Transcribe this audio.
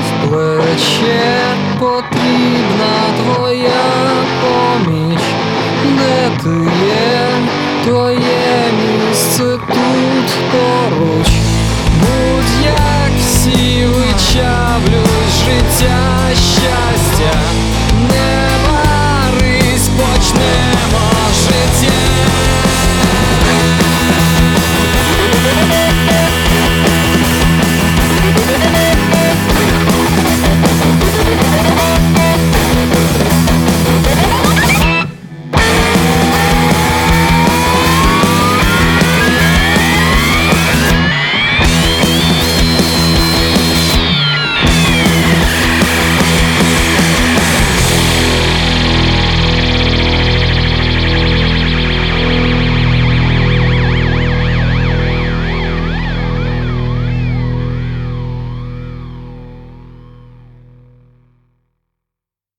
в плече потрібна твоя поміч, де ти є, твоя.